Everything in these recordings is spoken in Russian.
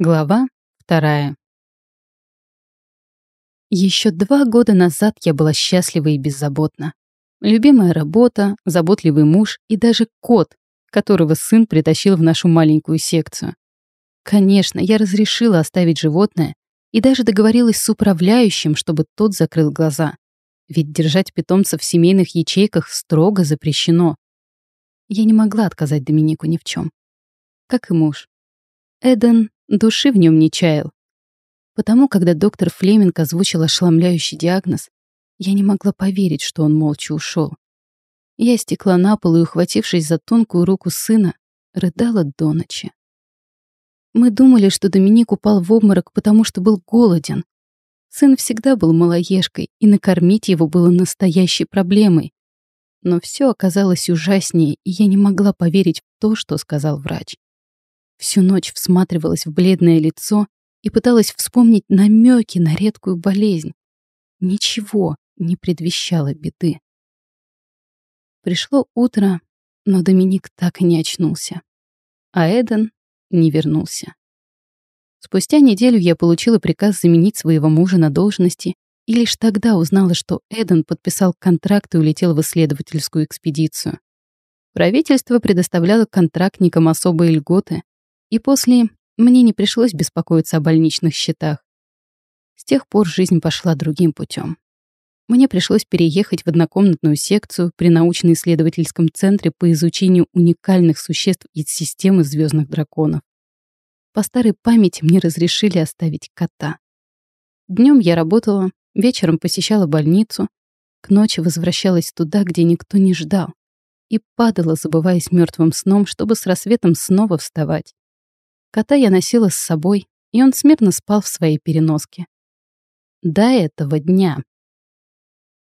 Глава вторая. Еще два года назад я была счастлива и беззаботна. Любимая работа, заботливый муж и даже кот, которого сын притащил в нашу маленькую секцию. Конечно, я разрешила оставить животное и даже договорилась с управляющим, чтобы тот закрыл глаза. Ведь держать питомца в семейных ячейках строго запрещено. Я не могла отказать Доминику ни в чем. Как и муж. Эден Души в нем не чаял. Потому, когда доктор Флеминг озвучил ошеломляющий диагноз, я не могла поверить, что он молча ушел. Я стекла на пол и, ухватившись за тонкую руку сына, рыдала до ночи. Мы думали, что Доминик упал в обморок, потому что был голоден. Сын всегда был малоежкой, и накормить его было настоящей проблемой. Но все оказалось ужаснее, и я не могла поверить в то, что сказал врач. Всю ночь всматривалась в бледное лицо и пыталась вспомнить намеки на редкую болезнь. Ничего не предвещало беды. Пришло утро, но Доминик так и не очнулся. А Эден не вернулся. Спустя неделю я получила приказ заменить своего мужа на должности и лишь тогда узнала, что Эден подписал контракт и улетел в исследовательскую экспедицию. Правительство предоставляло контрактникам особые льготы, и после мне не пришлось беспокоиться о больничных счетах. С тех пор жизнь пошла другим путем. Мне пришлось переехать в однокомнатную секцию при научно-исследовательском центре по изучению уникальных существ из системы звездных драконов. По старой памяти мне разрешили оставить кота. Днем я работала, вечером посещала больницу, к ночи возвращалась туда, где никто не ждал, и падала, забываясь мертвым сном, чтобы с рассветом снова вставать. Кота я носила с собой, и он смирно спал в своей переноске. До этого дня.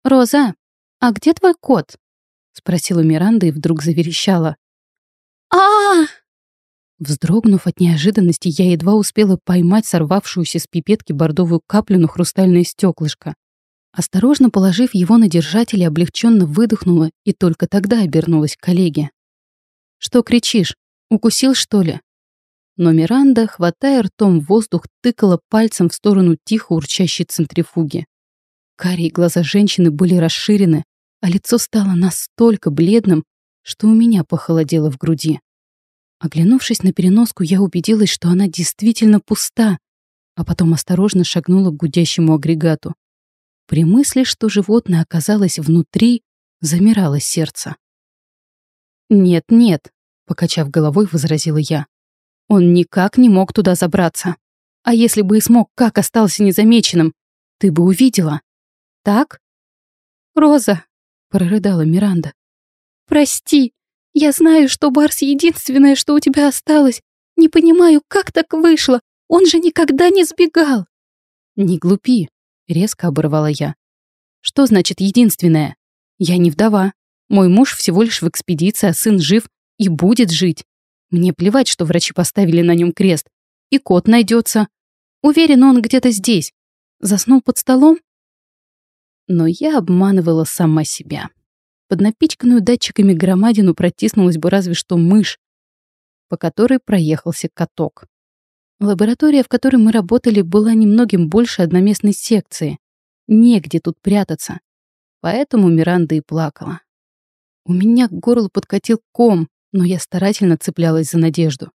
«Роза, а где твой кот?» — спросила Миранда и вдруг заверещала. а Вздрогнув от неожиданности, я едва успела поймать сорвавшуюся с пипетки бордовую каплю на хрустальное стеклышко. Осторожно положив его на держатель, облегченно выдохнула и только тогда обернулась к коллеге. «Что кричишь? Укусил, что ли?» Но Миранда, хватая ртом воздух, тыкала пальцем в сторону тихо урчащей центрифуги. Карие глаза женщины были расширены, а лицо стало настолько бледным, что у меня похолодело в груди. Оглянувшись на переноску, я убедилась, что она действительно пуста, а потом осторожно шагнула к гудящему агрегату. При мысли, что животное оказалось внутри, замирало сердце. «Нет, нет», — покачав головой, возразила я. Он никак не мог туда забраться. А если бы и смог, как остался незамеченным? Ты бы увидела. Так? Роза, прорыдала Миранда. Прости, я знаю, что Барс единственное, что у тебя осталось. Не понимаю, как так вышло. Он же никогда не сбегал. Не глупи, резко оборвала я. Что значит единственное? Я не вдова. Мой муж всего лишь в экспедиции, а сын жив и будет жить. Мне плевать, что врачи поставили на нем крест. И кот найдется. Уверен, он где-то здесь. Заснул под столом? Но я обманывала сама себя. Под напичканную датчиками громадину протиснулась бы разве что мышь, по которой проехался каток. Лаборатория, в которой мы работали, была немногим больше одноместной секции. Негде тут прятаться. Поэтому Миранда и плакала. У меня к горлу подкатил ком, но я старательно цеплялась за надежду.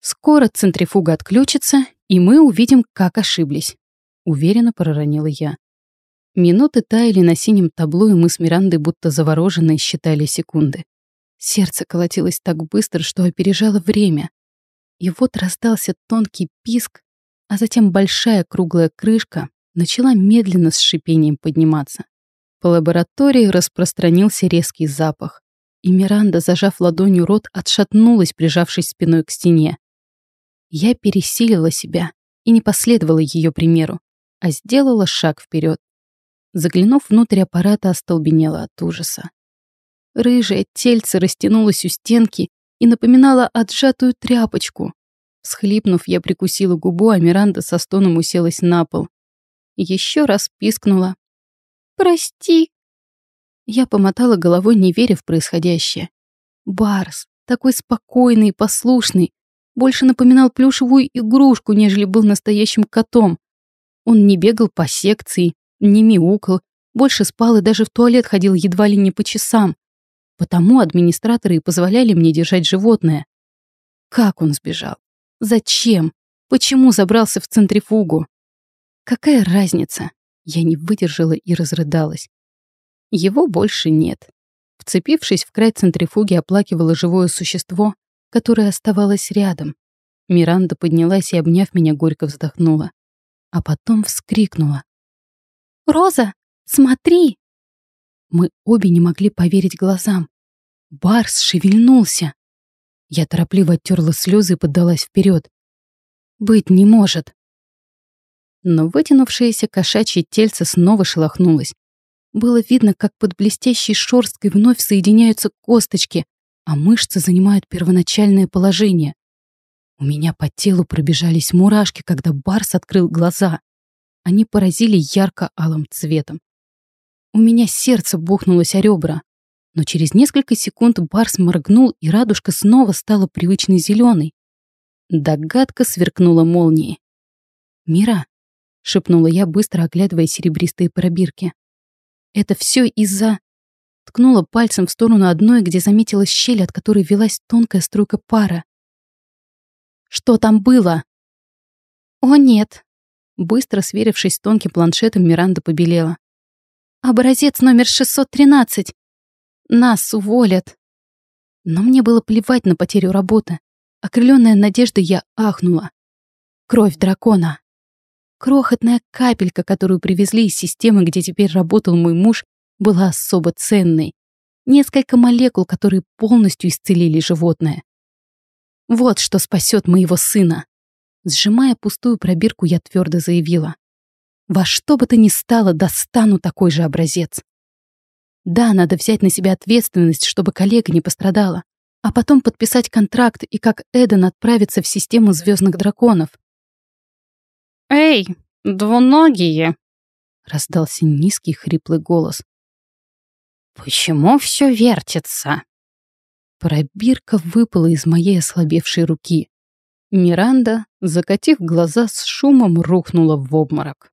«Скоро центрифуга отключится, и мы увидим, как ошиблись», — уверенно проронила я. Минуты таяли на синем табло, и мы с Мирандой будто завороженные считали секунды. Сердце колотилось так быстро, что опережало время. И вот раздался тонкий писк, а затем большая круглая крышка начала медленно с шипением подниматься. По лаборатории распространился резкий запах и Миранда, зажав ладонью рот, отшатнулась, прижавшись спиной к стене. Я пересилила себя и не последовала ее примеру, а сделала шаг вперед. Заглянув внутрь аппарата, остолбенела от ужаса. Рыжее тельце растянулось у стенки и напоминало отжатую тряпочку. Схлипнув, я прикусила губу, а Миранда со стоном уселась на пол. Еще раз пискнула. «Прости, я помотала головой, не веря в происходящее. Барс, такой спокойный и послушный, больше напоминал плюшевую игрушку, нежели был настоящим котом. Он не бегал по секции, не мяукал, больше спал и даже в туалет ходил едва ли не по часам. Потому администраторы и позволяли мне держать животное. Как он сбежал? Зачем? Почему забрался в центрифугу? Какая разница? Я не выдержала и разрыдалась. Его больше нет. Вцепившись в край центрифуги, оплакивала живое существо, которое оставалось рядом. Миранда поднялась и, обняв меня, горько вздохнула. А потом вскрикнула. «Роза, смотри!» Мы обе не могли поверить глазам. Барс шевельнулся. Я торопливо оттерла слезы и поддалась вперед. «Быть не может!» Но вытянувшееся кошачье тельце снова шелохнулось. Было видно, как под блестящей шорсткой вновь соединяются косточки, а мышцы занимают первоначальное положение. У меня по телу пробежались мурашки, когда Барс открыл глаза. Они поразили ярко-алым цветом. У меня сердце бухнулось о ребра. Но через несколько секунд Барс моргнул, и радужка снова стала привычной зеленой. Догадка сверкнула молнией. «Мира», — шепнула я, быстро оглядывая серебристые пробирки. «Это все из-за...» Ткнула пальцем в сторону одной, где заметила щель, от которой велась тонкая струйка пара. «Что там было?» «О, нет!» Быстро сверившись с тонким планшетом, Миранда побелела. «Образец номер 613. Нас уволят». Но мне было плевать на потерю работы. Окрыленная надеждой я ахнула. Кровь дракона. Крохотная капелька, которую привезли из системы, где теперь работал мой муж, была особо ценной. Несколько молекул, которые полностью исцелили животное. Вот что спасет моего сына. Сжимая пустую пробирку, я твердо заявила. Во что бы то ни стало, достану такой же образец. Да, надо взять на себя ответственность, чтобы коллега не пострадала, а потом подписать контракт и как Эден отправиться в систему звездных драконов. «Эй, двуногие!» — раздался низкий хриплый голос. «Почему все вертится?» Пробирка выпала из моей ослабевшей руки. Миранда, закатив глаза, с шумом рухнула в обморок.